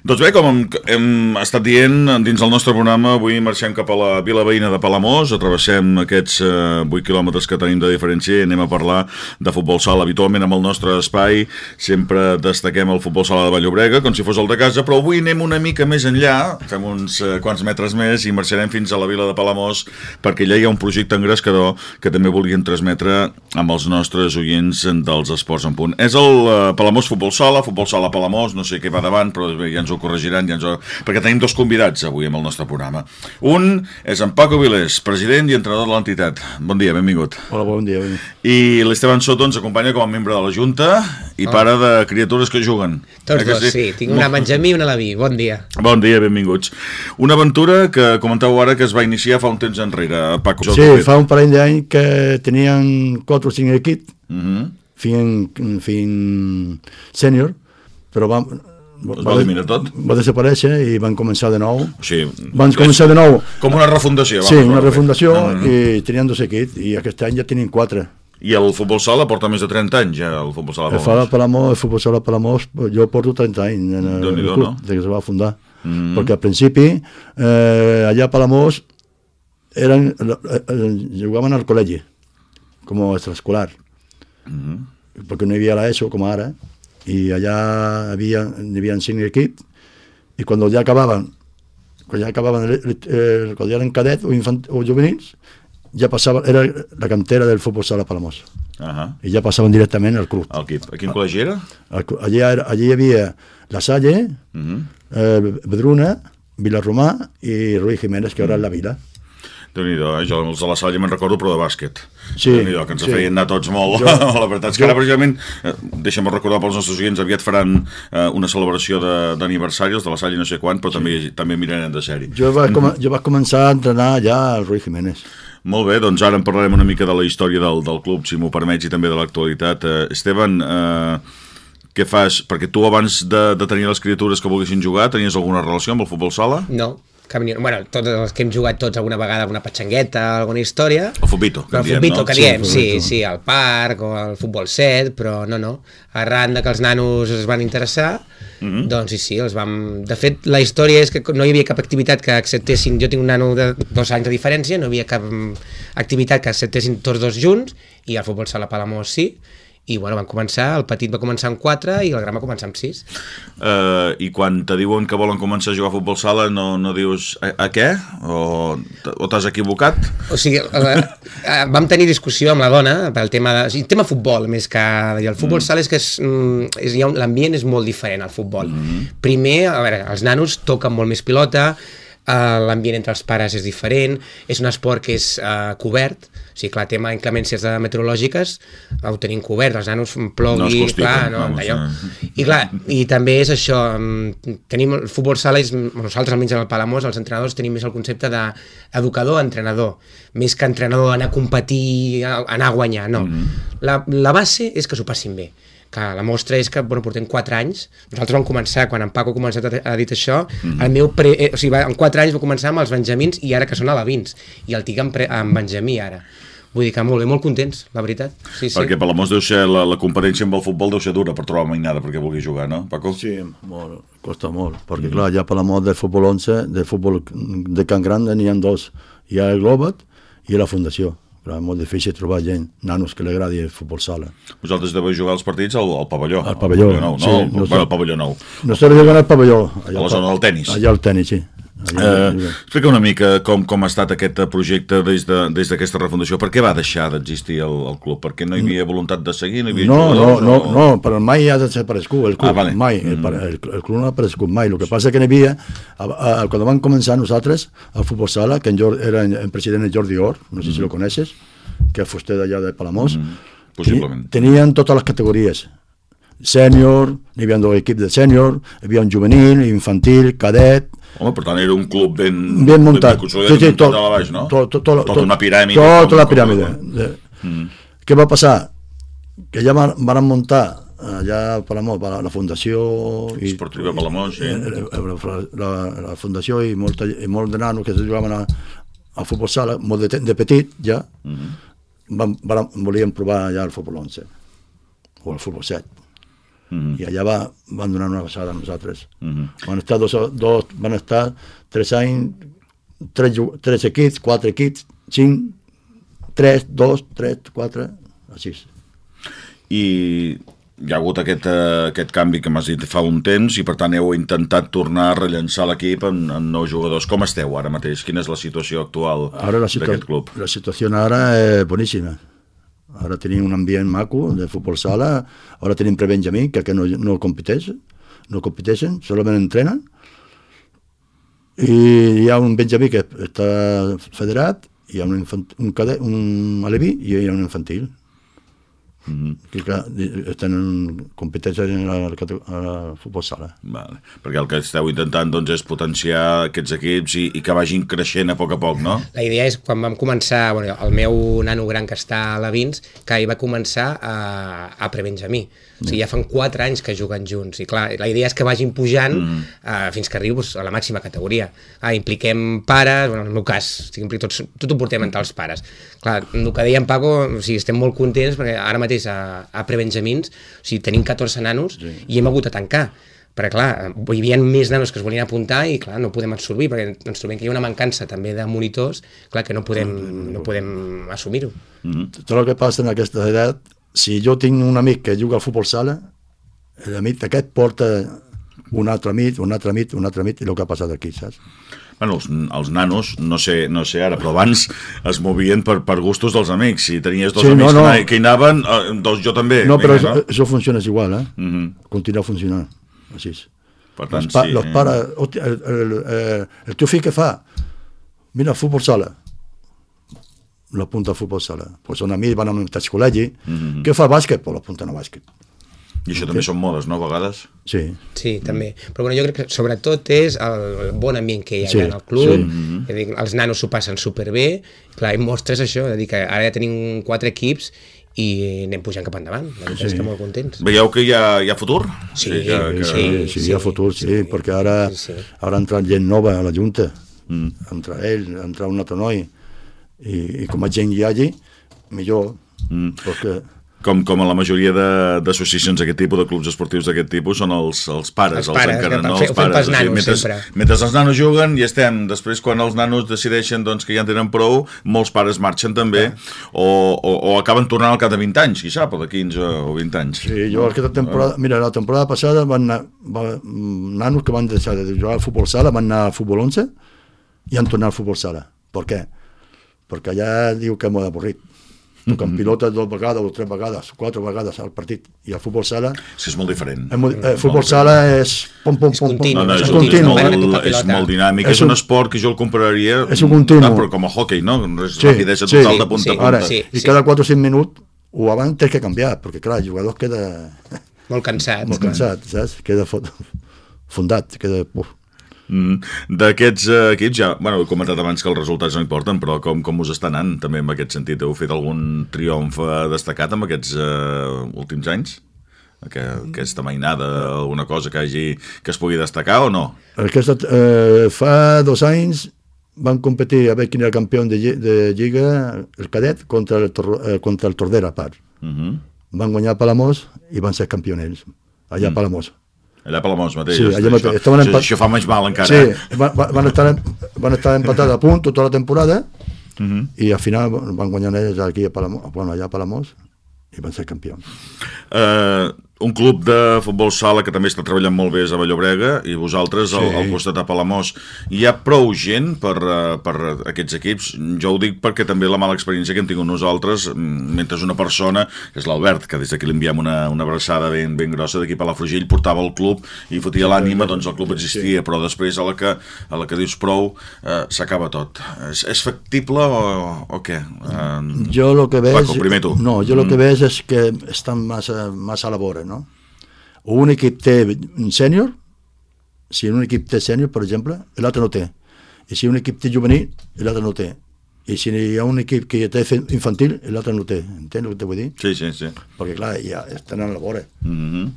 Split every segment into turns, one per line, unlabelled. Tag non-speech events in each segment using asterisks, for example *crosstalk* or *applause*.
Doncs bé, com hem, hem estat dient dins del nostre programa, avui marxem cap a la vila veïna de Palamós, atravessem aquests eh, 8 quilòmetres que tenim de diferència i anem a parlar de futbol sala. Habitualment amb el nostre espai sempre destaquem el futbol sala de Vallobrega, com si fos el de casa, però avui anem una mica més enllà, fem uns eh, quants metres més i marxarem fins a la vila de Palamós perquè allà hi ha un projecte engrescador que també volien transmetre amb els nostres oients dels esports en punt. És el eh, Palamós Futbol Sala, Futbol Sala Palamós, no sé què va davant, però ja ens ho corregiran, ja ens ho... perquè tenim dos convidats avui amb el nostre programa. Un és en Paco Vilés, president i entrenador de l'entitat. Bon dia, benvingut.
Hola, bon dia. Bon dia.
I l'Esteban Soto ens acompanya com a membre de la Junta i oh. pare de criatures que juguen.
Tots eh dos, sí? sí. Tinc una Benjamí i una Laví. Bon dia.
Bon dia, benvinguts. Una aventura que comentàveu ara que es va iniciar fa un temps enrere, Paco.
Sí, fa un parell d'anys que tenien 4 o 5 equips, uh -huh. fins, fins sènior, però vam,
es va eliminar tot?
Va desaparèixer i van començar de nou.
Sí,
van començar de nou.
Com una refundació.
Sí, una refundació no, no, no. i tenien dos equips i aquest any ja tenien quatre.
I el futbol sala porta més de 30 anys, ja, el futbol sala
Palamós. El, Palamós, el futbol sala Palamós, jo porto 30 anys en el, el club, no? des que se va fundar. Mm -hmm. Perquè al principi, eh, allà a Palamós, eren, eh, eh, jugaven al col·legi, com a extraescolar. Mm -hmm. Perquè no hi havia l'ESO, com ara, i allà havia, hi havia cinc equips i quan ja acabaven quan ja acabaven el, el, quan ja eren cadet o, infant, o juvenils ja passava, era la cantera del futbol sala Palamós uh -huh. i ja passaven directament al club
al equip. a quin col·legi era?
allí, allí hi havia La Salle uh -huh. eh, Bedruna Vilarromà i Rui Jiménez que ara és la Vila
déu nhi eh? jo els de la Salle me'n recordo, però de bàsquet. Sí. déu que ens sí. feien anar tots molt. Jo, *laughs* la veritat és que jo... ara, precisament, eh, deixa'm recordar pels nostres oients, aviat faran eh, una celebració d'aniversari, els de la Salle no sé quan, però sí. també també mirarem de sèrie.
Jo vaig, com, jo vaig començar a entrenar ja al Rui Jiménez.
Molt bé, doncs ara en parlarem una mica de la història del, del club, si m'ho permets, i també de l'actualitat. Eh, Esteban, eh, què fas? Perquè tu abans de, de tenir les criatures que volguessin jugar, tenies alguna relació amb el futbol sala?
No, ni... bueno, tots els que hem jugat tots alguna vegada alguna petxangueta, alguna història.
El futbito,
que el diem, futbito no? que diem, sí, sí, sí, al parc o al futbol set, però no, no. Arran de que els nanos es van interessar mm -hmm. doncs sí, sí, els vam de fet la història és que no hi havia cap activitat que acceptessin, jo tinc un nano de dos anys de diferència, no hi havia cap activitat que acceptessin tots dos junts i el futbol sala Palamós sí i bueno, van començar, el petit va començar amb 4 i el gran va començar amb 6
uh, i quan te diuen que volen començar a jugar a futbol sala no, no dius a, a què? o, o t'has equivocat?
o sigui, uh, uh, vam tenir discussió amb la dona pel tema de, o sigui, tema futbol més que el futbol mm. sala és que és, mm, és, l'ambient és molt diferent al futbol mm -hmm. primer, a veure, els nanos toquen molt més pilota l'ambient entre els pares és diferent, és un esport que és uh, cobert, o sigui, clar, tema inclemències de meteorològiques ho tenim cobert, els nanos plogui, no clar, no, vamos, allò. Eh. I clar, i també és això, mm, tenim el futbol sala, és, nosaltres almenys en el Palamós, els entrenadors tenim més el concepte d'educador-entrenador, més que entrenador anar a competir, anar a guanyar, no. Mm -hmm. la, la base és que s'ho passin bé que la mostra és que bueno, portem 4 anys nosaltres vam començar, quan en Paco ha començat a, a dir això mm -hmm. el meu pre, eh, o sigui, va, en 4 anys va començar amb els benjamins i ara que són alevins i el tic amb, pre, amb benjamí ara Vull dir que molt bé, molt contents, la veritat. Sí,
perquè
sí.
per la mos deu ser, la, la competència amb el futbol deu ser dura per trobar mainada perquè vulgui jugar, no, Paco?
Sí, molt, costa molt, perquè mm. clar, ja per la mort del futbol 11, del futbol de Can Grande n'hi ha dos, hi ha el Globat i la Fundació però és molt difícil trobar gent, nanos que li agradi el futbol sala.
Vosaltres deveu jugar els partits al, al pavelló.
Al pavelló,
al pavelló nou, sí. No, no, bueno, al pavelló nou.
Nosaltres jugant al pavelló.
Allà a la zona del tennis.
Allà al tennis, sí.
Eh, explica una mica com, com ha estat aquest projecte des d'aquesta de, des refundació. Per què va deixar d'existir el, el club? Perquè no hi havia voluntat de seguir? No, hi havia
no, no, no, o... no, però mai ha desaparegut el club. Ah, vale. Mai. Mm. El, el, el, club no ha aparegut mai. El que passa que n'hi havia, a, a, quan van començar nosaltres, al futbol sala, que en Jordi, era el president Jordi Or, no sé mm. si lo coneixes, que és fuster d'allà de Palamós, mm.
Possiblement.
tenien totes les categories sènior, hi havia dos equips de sènior, hi havia un juvenil, infantil, cadet...
Home, per tant, era un club ben,
ben muntat.
Ben sí, sí, tot, baix, no?
Tot, tot, tot,
tota una piràmide.
Tota la piràmide. Mm. Què va passar? Que ja van, van muntar allà a Palamós, la, la fundació...
I, Esportiva Palamós, sí.
La, la, la fundació i, molta, i molt de nanos que se jugaven a, a futbol sala, molt de, de petit ja, mm -hmm. van, van, volien provar ja el futbol 11 o el futbol 7 -hmm. i allà va, van donar una passada a nosaltres. Mm -hmm. Van estar dos, dos, van estar tres anys, tres, tres equips, quatre equips, cinc, tres, dos, tres, quatre, així.
I hi ha hagut aquest, uh, aquest canvi que m'has dit fa un temps i per tant heu intentat tornar a rellençar l'equip amb, amb nous jugadors. Com esteu ara mateix? Quina és la situació actual d'aquest club?
La situació ara és boníssima. Ara tenim un ambient maco de futbol sala, ara tenim prebenjamí, que, que no, no competeix, no competeixen, solament entrenen, i hi ha un benjamí que està federat, hi ha un, infant, un, cadet, un aleví i hi ha un infantil. Mm -hmm. que, que estan competeixen en la, a la futbol sala.
Vale. Perquè el que esteu intentant doncs, és potenciar aquests equips i, i que vagin creixent a poc a poc, no?
La idea és, quan vam començar, bueno, el meu nano gran que està a la Vins, que hi va començar a, a prebenjamí. O sigui, ja fan 4 anys que juguen junts i clar, la idea és que vagin pujant mm. uh, fins que arribi pues, a la màxima categoria. Ah, impliquem pares, bueno, en el meu cas, o sigui, tot, tot ho portem entre els pares. Clar, el que deia en Paco, o sigui, estem molt contents perquè ara mateix a, a prebenjamins, o sigui, tenim 14 nanos sí. i hem hagut de tancar perquè clar, hi havia més nanos que es volien apuntar i clar, no podem absorbir perquè ens trobem que hi ha una mancança també de monitors clar que no podem, no podem assumir-ho.
Mm -hmm. Tot el que passa en aquesta edat si jo tinc un amic que juga al futbol sala, l'amic aquest porta un altre amic, un altre amic, un altre amic, i el que ha passat aquí, saps?
Bueno, els, els nanos, no sé, no sé ara, però abans es movien per, per gustos dels amics. Si tenies dos sí, amics no, no. que hi anaven, eh, doncs jo també.
No, però Vinga, no? això funciona igual, eh? Uh mhm. -huh. Continua funcionant, així. Per tant, los, pa sí. Eh. pares, el, el, el, el, el teu fill que fa? Mira, futbol sala l'apunta a futbol sala. Pues un amic van a un col·legi, mm -hmm. què fa bàsquet? Pues l'apunten a bàsquet.
I això també són modes, no, a vegades?
Sí.
Sí, també. Però bueno, jo crec que sobretot és el bon ambient que hi ha sí. en el club, sí. Mm -hmm. dir, els nanos s'ho passen superbé, clar, i mostres això, de dir que ara ja tenim quatre equips i anem pujant cap endavant. La veritat sí. és que molt contents.
Veieu que hi ha, hi ha futur?
Sí,
sí, que, que... sí, sí, sí, hi ha futur, sí, sí perquè ara, sí, sí. ara ha entrat gent nova a la Junta, mm. entra ell, entra un altre noi, i, i com a gent hi hagi, millor, mm. perquè
com, com a la majoria d'associacions d'aquest tipus, de clubs esportius d'aquest tipus, són els, els pares, els,
pares, els encara, no els pares. O sigui, mentre, sempre.
mentre els nanos juguen i estem, després quan els nanos decideixen doncs, que ja en tenen prou, molts pares marxen també, o, o, o acaben tornant al cap de 20 anys, qui sap, o de 15 o 20 anys.
Sí, jo aquesta temporada, mira, la temporada passada van anar, va, nanos que van deixar de jugar al futbol sala van anar al futbol 11 i han tornat al futbol sala. Per què? perquè allà diu que m'ho avorrit. Toquen mm -hmm. pilota dues vegades o tres vegades, quatre vegades al partit. I el futbol sala...
Sí, és molt diferent.
El, el futbol sala és... Pom, pom, pom, pom.
No, no, és, és, continu. És, molt, és molt dinàmic. És, és un, un esport que jo el compararia...
És un continu.
Ah, però com a hockey, no? És sí, rapidesa sí, total de punta sí, a punta. Ara,
sí, I sí. cada 4 o 5 minuts o abans tens que canviar, perquè clar, el jugador queda...
Molt cansat.
Molt cansat, saps? Queda fundat, queda... Uf.
Mm, D'aquests uh, equips, ja, bueno, he comentat abans que els resultats no importen, però com, com us està anant també en aquest sentit? Heu fet algun triomf uh, destacat en aquests uh, últims anys? Que, aquesta mainada, alguna cosa que hagi que es pugui destacar o no?
Aquesta, eh, fa dos anys van competir a veure quin era el campió de, de Lliga, el cadet, contra el, eh, contra el Tordera, a part. Uh mhm. -huh. Van guanyar Palamós i van ser campioners, allà a mm. Palamós.
Allà per la Mons mateix.
Sí, allà mateix. Això,
empat... això, això fa més mal encara.
Sí, eh? van, van, estar, van estar empatats a punt tota la temporada uh mhm. -huh. i al final van guanyar ells aquí a Palamós, bueno, allà a Palamós i van ser campions.
Uh, un club de futbol sala que també està treballant molt bé és a Vallobrega i vosaltres sí. al, al costat de Palamós hi ha prou gent per, uh, per aquests equips jo ho dic perquè també la mala experiència que hem tingut nosaltres mm, mentre una persona, que és l'Albert que des d'aquí li enviem una, una abraçada ben, ben grossa d'aquí a Palafrugell, portava el club i fotia sí, l'ànima, doncs el club existia sí. però després a la que, a la que dius prou uh, s'acaba tot. És, és factible o, o què?
Uh, jo el que veig... Paco, primer tu. No, jo el mm. que veig és que estan massa, massa a la vora, no? O un equip té sènior, si un equip té sènior, per exemple, l'altre no té. I si un equip té juvenil, l'altre no té. I si hi ha un equip que té infantil, l'altre no té. Entens el que t'ho vull dir?
Sí, sí, sí.
Perquè, clar, ja estan a la vora. Mm -hmm.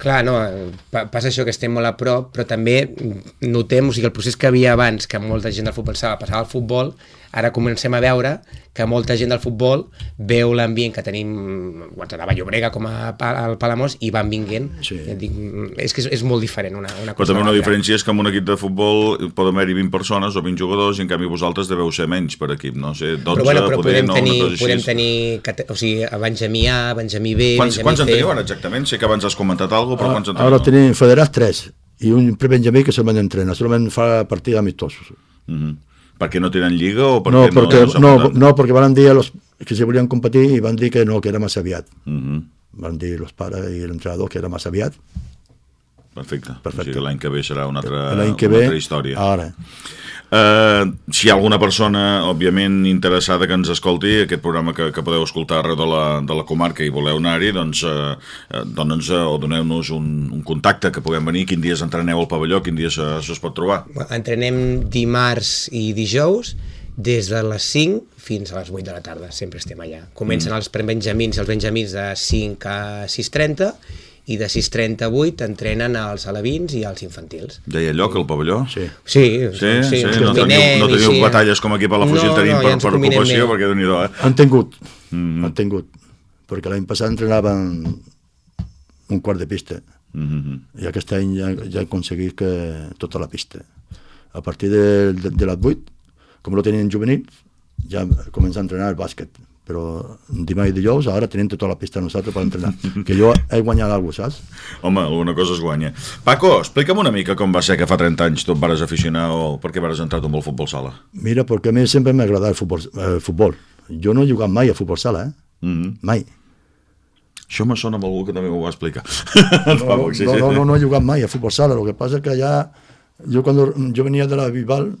Clar, no, passa això que estem molt a prop, però també notem, o sigui, el procés que havia abans, que molta gent del futbol sala passava al futbol, ara comencem a veure que molta gent del futbol veu l'ambient que tenim quan a Llobrega com a, al Palamós i van vinguent sí. dic, és que és, és molt diferent una, una
cosa però també una diferència és que en un equip de futbol poden haver-hi 20 persones o 20 jugadors i en canvi vosaltres deveu ser menys per equip no? O sigui, 12,
però, bueno, però poder, podem, no, tenir, podem tenir o sigui, a Benjamí A, Benjamí B
quants,
Benjamí
quants en teniu ara exactament? sé que abans has comentat alguna cosa però quants en
teniu? ara tenim federats 3 i un pre-Benjamí que solament entrena solament fa partida amistosos
mm -hmm. Perquè no tenen lliga o
perquè no, perquè, no, no, no, perquè van dir a los que se volien competir i van dir que no, que era massa aviat. Uh mhm. -huh. Van dir els pares i l'entrenador que era massa aviat.
Perfecte. Perfecte. O sigui l'any que ve serà una altra, una ve, altra història.
Ara.
Uh, si hi ha alguna persona, òbviament, interessada que ens escolti, aquest programa que, que podeu escoltar arreu de la, de la comarca i voleu anar-hi, doncs, uh, doncs uh, o doneu-nos un, un contacte que puguem venir, quin dies entreneu al pavelló, quin dia es pot trobar.
Entrenem dimarts i dijous, des de les 5 fins a les 8 de la tarda, sempre estem allà. Comencen mm. els benjamins i els benjamins de 5 a 6.30 i de 6.38 entrenen els alevins i els infantils.
Deia lloc al pavelló?
Sí. Sí,
sí, sí, sí no teniu, no teniu sí. batalles com aquí per la fusió no, tenim no, per, ja per ocupació, perquè déu nhi eh?
Han tingut, mm -hmm. han tingut, perquè l'any passat entrenaven un quart de pista, mm -hmm. i aquest any ja, ja han aconseguit que tota la pista. A partir de, de, de les 8, com no tenien juvenils, ja comença a entrenar el bàsquet però dimarts i dijous ara tenim tota la pista nosaltres per entrenar *laughs* que jo he guanyat alguna cosa, saps?
Home, alguna cosa es guanya Paco, explica'm una mica com va ser que fa 30 anys tu et vares aficionar o per què vares entrar tu amb el futbol sala
Mira, perquè a mi sempre m'ha agradat el futbol, el futbol jo no he jugat mai a futbol sala, eh? Mm -hmm. mai
això me sona amb algú que també m'ho va explicar. *laughs*
No, *laughs* no, no, no, no, he jugat mai a futbol sala. El que passa és que allà, jo quan jo venia de la Vival,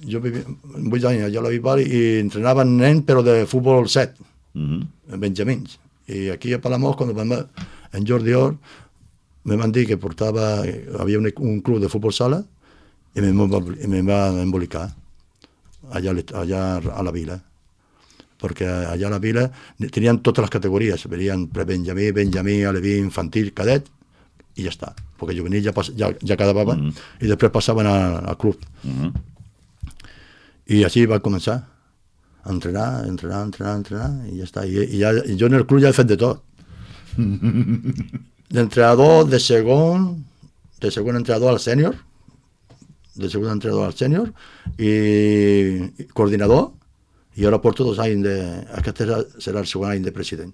jo vivia 8 anys allà a la Vival i entrenava nen però de futbol 7 mm -hmm. benjamins i aquí a Palamós quan vam en Jordi Or me van dir que portava havia un, un club de futbol sala i me, me va embolicar allà, allà a la vila perquè allà a la vila tenien totes les categories, venien pre-benjamí, benjamí, aleví, infantil, cadet, i ja està, perquè juvenil ja, ja, ja quedaven mm -hmm. i després passaven al club. Mm -hmm i així va començar a entrenar, entrenar, entrenar, entrenar, i ja està. I, i, ja, i jo en el club ja he fet de tot. *laughs* D'entrenador, de segon, de segon entrenador al sènior, de segon entrenador al sènior, i, i coordinador, i ara porto dos anys de... Aquest serà el segon any de president.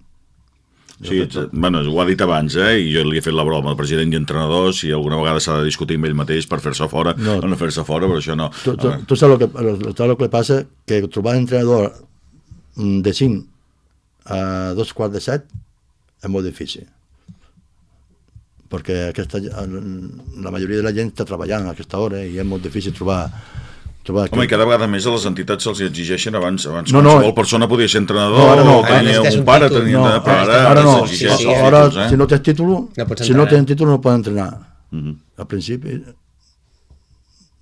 Sí, bueno, ho ha dit abans, eh? i jo li he fet la broma al president i entrenador, si alguna vegada s'ha de discutir amb ell mateix per fer-se fora no, o no fer-se fora, però això no.
Tu, tu, tu saps el que, el, el que passa? Que trobar un entrenador mm, de 5 a dos quarts de set és molt difícil perquè aquesta, la majoria de la gent està treballant a aquesta hora i és molt difícil trobar
trobar... Home, i cada vegada més a les entitats se'ls exigeixen abans, abans no, no, qualsevol persona podia ser entrenador, no, ara no, tenia un pare, tenia... No, però ara,
ara no, sí, sí, sí, ara, títols, eh? si no tens títol, no si no tens títol no poden entrenar. Uh mhm. -huh. Al principi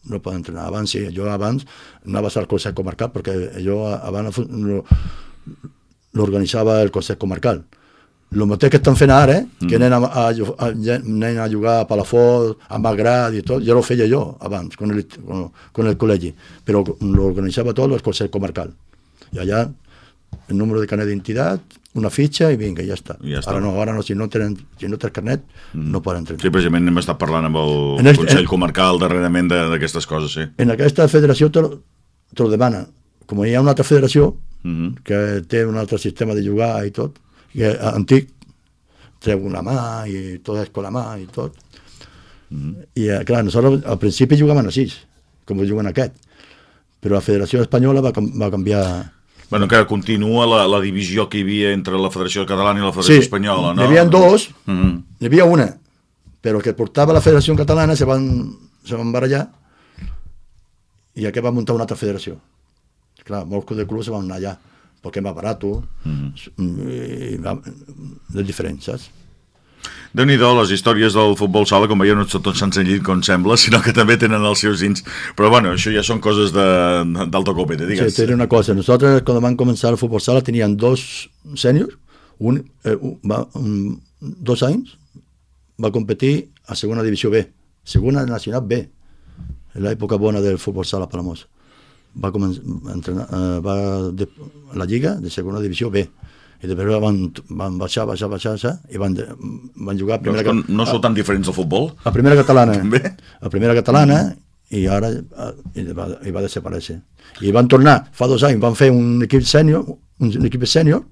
no poden entrenar. Abans sí, jo abans anava al Consell Comarcal, perquè jo abans l'organitzava el Consell Comarcal. El mateix que estan fent ara, eh? mm. que anem a, a, a, anem a jugar a Palafort, a Malgrat i tot, ja ho feia jo abans, con el, con, con el col·legi, però l'organitzava tot el Consell Comarcal. I allà el número de carnet d'identitat, una fitxa i vinga, ja està. ja està. Ara no, ara no, si no tenen, si no tens carnet, mm. no poden entrenar.
Sí, precisament hem estat parlant amb el, en el Consell en, Comarcal darrerament d'aquestes coses, sí.
En aquesta federació te, te lo demana. Com hi ha una altra federació mm -hmm. que té un altre sistema de jugar i tot, antic, treu una mà i tot és con la mà i tot. Mm -hmm. I eh, clar, nosaltres al principi jugaven així, com juguen aquest, però la Federació Espanyola va, va canviar...
Bueno, encara continua la, la divisió que hi havia entre la Federació Catalana i la Federació sí, Espanyola, no?
Hi havia dos, mm -hmm. hi havia una, però que portava la Federació Catalana se van, se van barallar i aquest va muntar una altra federació. Clar, molts de clubs se van anar allà perquè és més barat, mm -hmm. de diferents, saps?
déu nhi les històries del futbol sala, com veieu, no són tot senzill com sembla, *laughs* sinó que també tenen els seus ins. Però bueno, això ja són coses d'alta copeta, digues.
Sí, una cosa. Nosaltres, quan vam començar el futbol sala, teníem dos sèniors, un, eh, un, va, un, dos anys, va competir a segona divisió B, segona nacional B, en l'època bona del futbol sala Palamós. Va, entrenar, eh, va de, la lliga de segona divisió B i després van, van baixar, baixar, baixar, baixar i van, de, van jugar a
primera... No, no sou tan diferents del futbol?
A primera catalana. Bé. A primera catalana i ara i va, i va desaparèixer. I van tornar, fa dos anys, van fer un equip sènior, un, un equip sènior,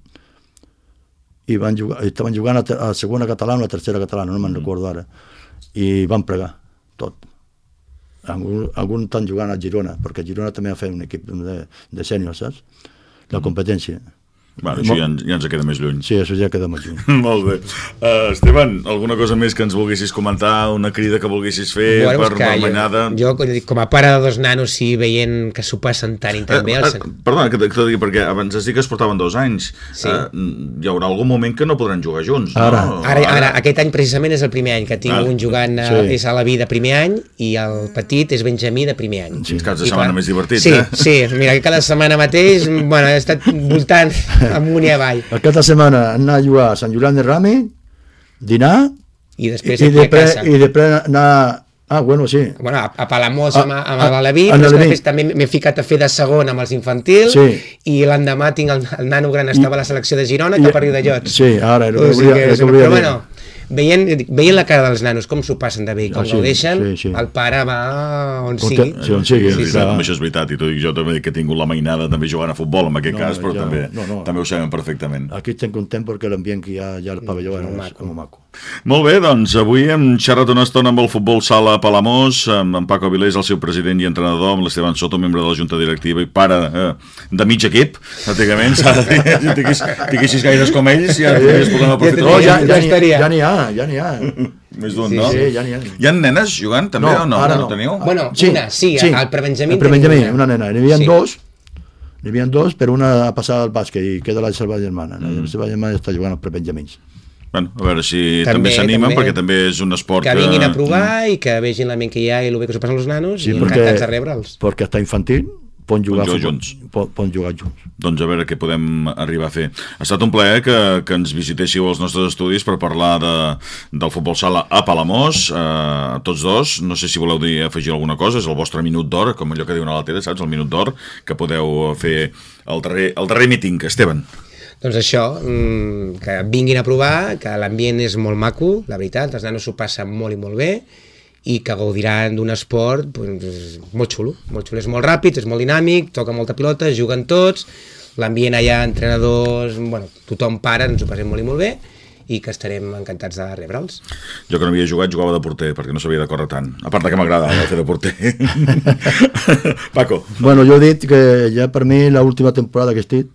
i van jugar, estaven jugant a, a segona catalana o a tercera catalana, no me'n mm. recordo ara, i van pregar tot. Algun, algun estan jugant a Girona, perquè Girona també ha fet un equip de, de sènior, saps? La mm. competència. Mm
Bueno, això ja, ja ens queda més lluny.
Sí, això ja queda més lluny. *laughs*
Molt bé. Uh, Esteban, alguna cosa més que ens volguessis comentar, una crida que volguessis fer bueno, per Marmanyada?
Jo, jo, com a pare de dos nanos, sí, veient que s'ho passen tant i tan bé... Uh, uh,
perdona, que t'ho digui, perquè abans has dit que es portaven dos anys. Sí. Uh, hi haurà algun moment que no podran jugar junts,
ara. no? Ara, ara, aquest any precisament és el primer any que tinc ah. un jugant, sí. és a la vida primer any, i el petit és Benjamí de primer any.
Sí. Caps de setmana quan... més divertit,
sí,
eh?
Sí, mira, que cada setmana mateix, bueno, he estat voltant *laughs* amunt i avall.
El cap de setmana anar a jugar a Sant Julián de Rami, dinar,
i després
i, i després, i després anar Ah, bueno, sí.
Bueno, a, a Palamós amb, amb a, l'Aleví, però després també m'he ficat a fer de segon amb els infantils sí. i l'endemà tinc el, el nano gran estava I, a la selecció de Girona cap a Riu de Llots.
Sí, ara... O
sigui que, però bueno, veient, veient la cara dels nanos, com s'ho passen de bé, com ah, sí, deixen, sí, sí. el pare va on sigui.
Sí, on sigui. Sí,
sí, sí. Això és veritat, i tu i jo també que he tingut la mainada també jugant a futbol en aquest no, cas, però ja, també, no, no. també ho sabem perfectament.
Aquí estem contents perquè l'ambient que hi ha, ja al pavelló és maco. molt maco.
Molt bé, doncs avui hem xerrat una estona amb el futbol sala a Palamós, amb en Paco Avilés, el seu president i entrenador, amb l'Esteban Soto, membre de la Junta Directiva i pare eh, de mig equip, pràcticament, s'ha de dir, *laughs* si tinguessis gaires com ells, ja, ja,
ja, ja, ja, ja n'hi ha, ja n'hi ha. *laughs*
Més d'un, sí, no? Sí, ja n'hi ha. Hi ha nenes jugant també no, o no?
Ara
no. no teniu?
Bueno, sí, una, sí, sí. al prebenjamí.
Al prebenjamí, una. una nena. N'hi havia sí. dos, n'hi havia dos, però una ha passat al bàsquet i queda la seva germana. Mm. La seva germana està jugant al prebenjamins.
Bueno, a veure si també s'animen, perquè també és un esport
que... Que vinguin a provar mm. i que vegin la ment que hi ha i el bé que s'ho passen els nanos sí, i perquè, encantats de rebre'ls.
Perquè està infantil, poden jugar, jugar junts. Poden jugar junts.
Doncs a veure què podem arribar a fer. Ha estat un plaer que, que ens visitéssiu als nostres estudis per parlar de, del futbol sala a Palamós, eh, tots dos. No sé si voleu dir afegir alguna cosa, és el vostre minut d'or, com allò que diuen a la tele, saps? El minut d'or, que podeu fer el darrer, el darrer míting. Esteban.
Doncs això, mm, que vinguin a provar, que l'ambient és molt maco, la veritat, els nanos s'ho passen molt i molt bé, i que gaudiran d'un esport pues, molt xulo, molt xulo, és molt ràpid, és molt dinàmic, toca molta pilota, juguen tots, l'ambient allà, entrenadors, bueno, tothom para, ens ho passem molt i molt bé, i que estarem encantats de rebre'ls.
Jo que no havia jugat, jugava de porter, perquè no sabia de córrer tant. A part que m'agrada fer de porter. *laughs* Paco.
Bueno, jo he dit que ja per mi l'última temporada que estic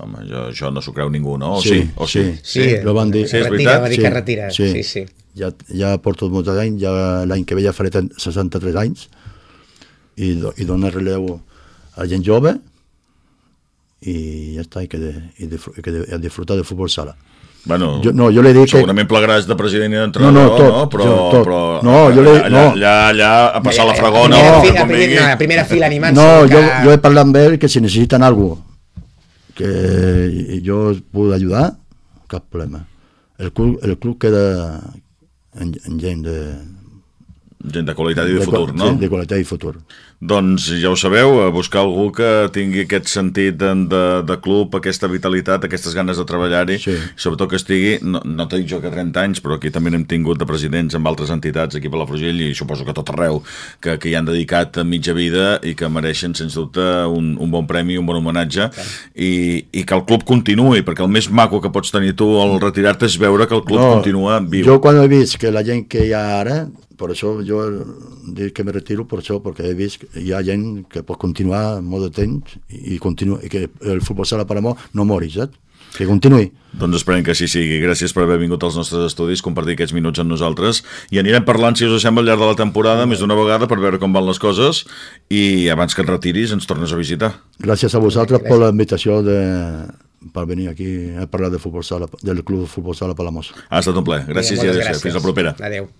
Home, jo, això no s'ho creu ningú, no?
O sí, sí, o sí.
Sí, sí,
sí, van dir.
Sí, és veritat? Va dir que retira, sí, sí. sí
ja, ja porto molts anys, ja l'any que ve ja faré 63 anys, i, do, i donar relleu a gent jove, i ja està, i que, de, i, de, i que de, a disfrutar de futbol sala.
Bueno,
jo, no, jo li dic
segurament que... plegaràs de president i d'entrenador,
no, no, tot,
no? Però,
jo, tot.
però
no, jo li,
allà,
no.
allà, allà, a passar la fragona
no,
o
que no, a primera fila animant
no, que... jo, jo he parlat amb ell que si necessiten alguna que jo puc ajudar cap problema el club, el club queda en, en gent de,
gent de qualitat i de, de futur, no?
Sí, de qualitat i futur.
Doncs ja ho sabeu, buscar algú que tingui aquest sentit de, de, de club, aquesta vitalitat, aquestes ganes de treballar-hi, sí. sobretot que estigui, no, no dit jo que 30 anys, però aquí també n'hem tingut de presidents amb altres entitats aquí per la Frugell i suposo que tot arreu, que, que hi han dedicat mitja vida i que mereixen, sens dubte, un, un bon premi, un bon homenatge i, i que el club continuï, perquè el més maco que pots tenir tu al retirar-te és veure que el club no, continua viu.
Jo quan he vist que la gent que hi ha ara per això jo dic que me retiro per això, perquè he vist que hi ha gent que pot continuar molt de temps i, continua, i que el futbol sala per amor no mori, saps? Que continuï.
Doncs esperem que així sigui. Gràcies per haver vingut als nostres estudis, compartir aquests minuts amb nosaltres i anirem parlant, si us sembla, al llarg de la temporada, més d'una vegada, per veure com van les coses i abans que et retiris ens tornes a visitar.
Gràcies a vosaltres per la invitació de, per venir aquí a parlar de futbol sala, del Club de Futbol Sala Palamós.
Ha estat un plaer. Gràcies i adéu. Fins la propera.
Adéu.